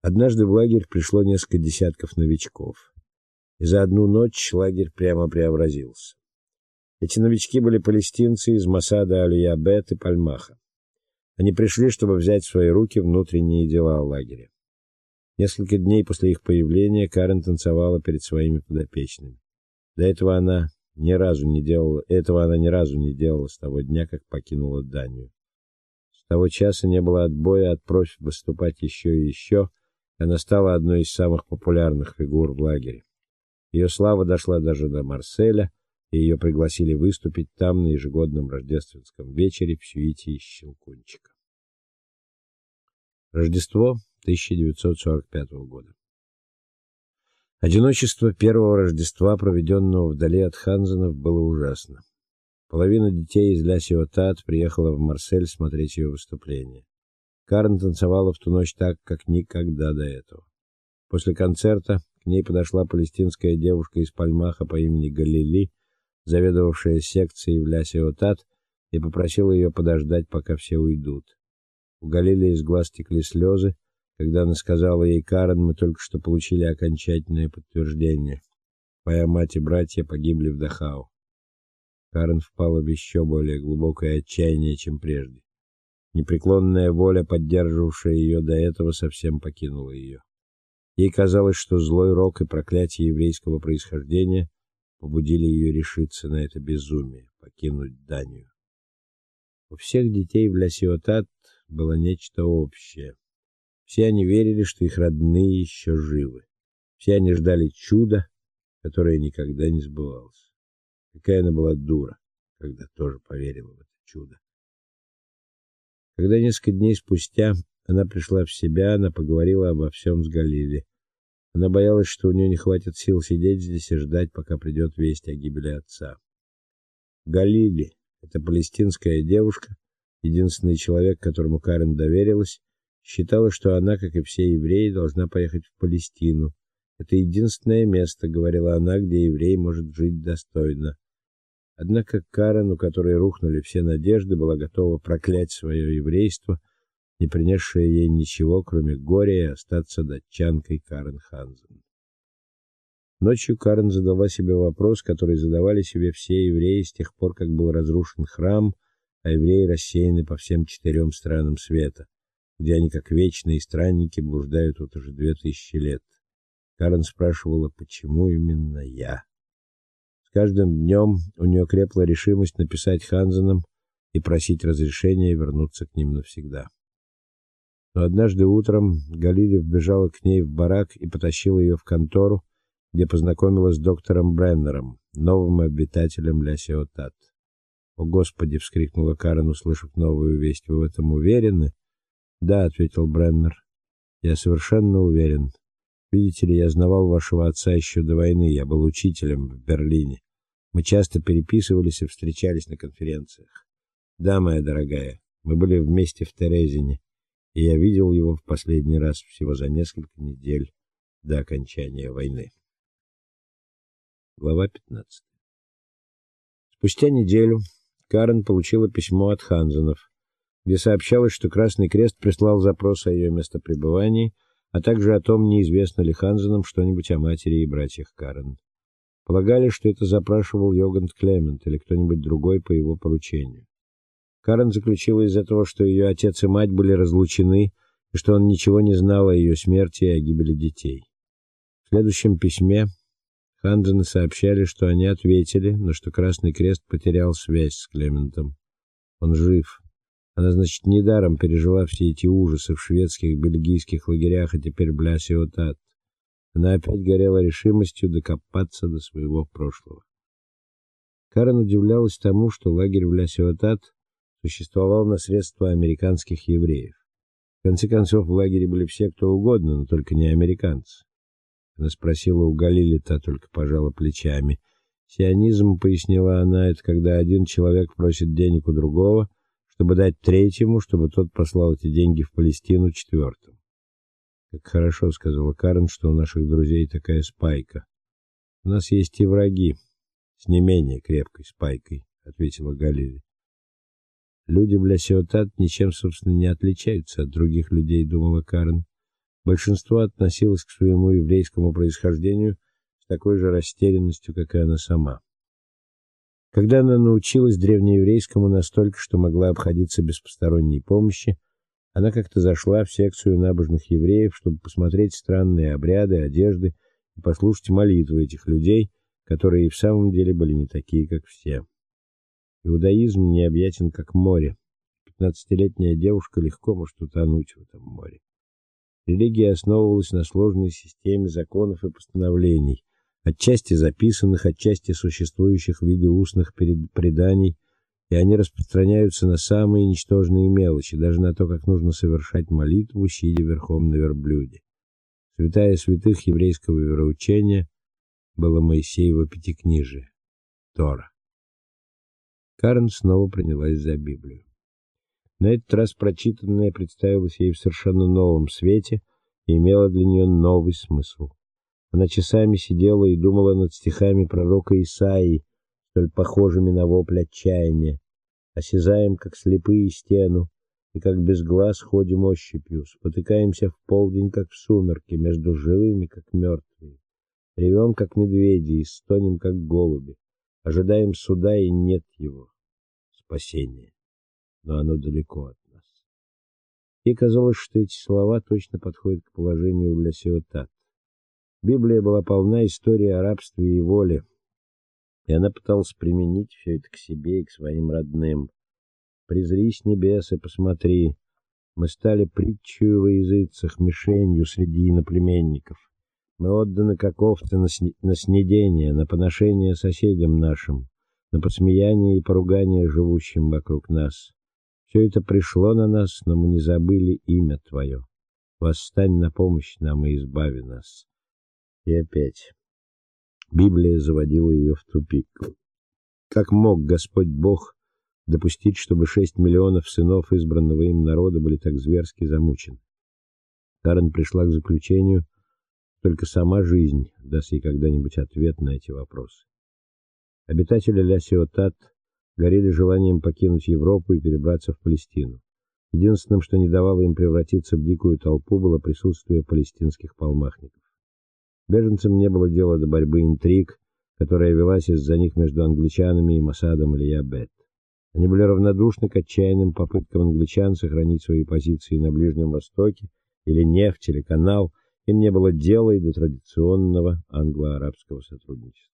Однажды в лагерь пришло несколько десятков новичков. И за одну ночь лагерь прямо преобразился. Эти новички были палестинцы из Масада Аль-Ябет и Пальмаха. Они пришли, чтобы взять в свои руки внутренние дела лагеря. Несколько дней после их появления Карен танцевала перед своими подопечными. До этого она ни разу не делала, этого она ни разу не делала с того дня, как покинула Данию. С того часа не было отбоя от просьб выступать еще и еще. Она стала одной из самых популярных фигур в лагере. Ее слава дошла даже до Марселя, и ее пригласили выступить там на ежегодном рождественском вечере в сюите Щелкунчика. Рождество 1945 года. Одиночество первого Рождества, проведенного вдали от Ханзенов, было ужасно. Половина детей из Ля Сиотат приехала в Марсель смотреть ее выступление. Карен танцевала в ту ночь так, как никогда до этого. После концерта к ней подошла палестинская девушка из Пальмаха по имени Галили, заведовавшая секцией в Ля Сиотат, и попросила ее подождать, пока все уйдут. У Галили из глаз текли слезы, когда она сказала ей: "Карен, мы только что получили окончательное подтверждение. Твоя мать и братья погибли в Дахау". Карен впала в еще более глубокое отчаяние, чем прежде. Непреклонная воля, поддерживавшая ее до этого, совсем покинула ее. Ей казалось, что злой рок и проклятие еврейского происхождения побудили ее решиться на это безумие покинуть Данию. У всех детей в Лясиотат было нечто общее. Все они верили, что их родные еще живы. Все они ждали чуда, которое никогда не сбывалось. Какая она была дура, когда тоже поверила в это чудо. Когда несколько дней спустя она пришла в себя, она поговорила обо всем с Галилей. Она боялась, что у нее не хватит сил сидеть здесь и ждать, пока придет весть о гибели отца. Галили это палестинская девушка, единственный человек, которому Карен доверилась, считала, что она, как и все евреи, должна поехать в Палестину. Это единственное место, говорила она, где еврей может жить достойно. Однако Карен, у которой рухнули все надежды, была готова проклять свое еврейство, не принесшее ей ничего, кроме горя, и остаться датчанкой Карен Ханзен. Ночью Карен задала себе вопрос, который задавали себе все евреи с тех пор, как был разрушен храм, а евреи рассеяны по всем четырем странам света, где они как вечные странники блуждают вот уже две тысячи лет. Карен спрашивала, почему именно я. Каждым днем у нее крепла решимость написать Ханзенам и просить разрешения вернуться к ним навсегда. Но однажды утром Галилев бежала к ней в барак и потащила ее в контору, где познакомилась с доктором Бреннером, новым обитателем Лясиотат. "О, господи", вскрикнула Карен, услышав новую весть. "Вы в этом уверены?" "Да", ответил Бреннер. "Я совершенно уверен. Видите ли, я знавал вашего отца еще до войны, я был учителем в Берлине. Мы часто переписывались и встречались на конференциях. Да, моя дорогая, мы были вместе в Терезине, и я видел его в последний раз всего за несколько недель до окончания войны. Глава 15. Спустя неделю Карен получила письмо от Ханзенов, где сообщалось, что Красный Крест прислал запрос о ее местопребывании, а также о том, неизвестно ли Ханзенам что-нибудь о матери и братьях Карен. Полагали, что это запрашивал Йогант Клемент или кто-нибудь другой по его поручению. Карен заключила из этого, что ее отец и мать были разлучены, и что он ничего не знал о ее смерти и о гибели детей. В следующем письме Ханзены сообщали, что они ответили, но что Красный Крест потерял связь с Клементом. Он жив. Она, значит, недаром пережила все эти ужасы в шведских, бельгийских лагерях, и теперь в Лясиотат. Она опять горела решимостью докопаться до своего прошлого. Карен удивлялась тому, что лагерь в Лясиотат существовал на средства американских евреев. В конце концов, в лагере были все кто угодно, но только не американцы. Она спросила у Галили, та только пожала плечами. Сионизм, пояснила она, это когда один человек просит денег у другого, чтобы дать третьему, чтобы тот послал эти деньги в Палестину четвертому. Как хорошо сказала Карен, что у наших друзей такая спайка. У нас есть и враги с не менее крепкой спайкой, ответила Галили. Люди в Лясиотат ничем, собственно, не отличаются от других людей, думала Карен. Большинство относилось к своему еврейскому происхождению с такой же растерянностью, как и она сама. Когда она научилась древнееврейскому настолько, что могла обходиться без посторонней помощи, она как-то зашла в секцию набожных евреев, чтобы посмотреть странные обряды, одежды и послушать молитвы этих людей, которые и в самом деле были не такие, как все. Иудаизм необъятен, как море. Пятнадцатилетняя девушка легко может утонуть в этом море. Религия основывалась на сложной системе законов и постановлений, отчасти записанных, отчасти существующих в виде устных преданий, и они распространяются на самые ничтожные мелочи, даже на то, как нужно совершать молитву, сидя верхом на верблюде. Святая святых еврейского вероучения было Моисеево пятикнижие Тора. Карен снова принялась за Библию. На этот раз прочитанное представилось ей в совершенно новом свете и имело для нее новый смысл. Она часами сидела и думала над стихами пророка Исаии, столь похожими на вопль отчаяния. Осязаем, как слепые стену, и как без глаз ходим ощупью, спотыкаемся в полдень, как в сумерки, между живыми, как мертвые. Ревем, как медведи, и стонем, как голуби. Ожидаем суда, и нет его. Спасения но оно далеко от нас. Ей казалось, что эти слова точно подходят к положению в Лясиотат. Библия была полна истории о рабстве и воле, и она пыталась применить все это к себе и к своим родным. Презри с небес и посмотри. Мы стали притчей во языцах, мишенью среди иноплеменников. Мы отданы как овцы на, сне на снедение, на поношение соседям нашим, на посмеяние и поругание живущим вокруг нас. Все это пришло на нас, но мы не забыли имя твое. Восстань на помощь нам и избави нас. И опять Библия заводила ее в тупик. Как мог Господь Бог допустить, чтобы шесть миллионов сынов избранного им народа были так зверски замучены? Карен пришла к заключению, только сама жизнь даст ей когда-нибудь ответ на эти вопросы. Обитатели Ля-Сиотат горели желанием покинуть Европу и перебраться в Палестину. Единственным, что не давало им превратиться в дикую толпу, было присутствие палестинских палмахников. Беженцам не было дела до борьбы интриг, которая велась из-за них между англичанами и Масадом или Ябет. Они были равнодушны к отчаянным попыткам англичан сохранить свои позиции на Ближнем Востоке, или нефть, или канал, им не было дела и до традиционного англо-арабского сотрудничества.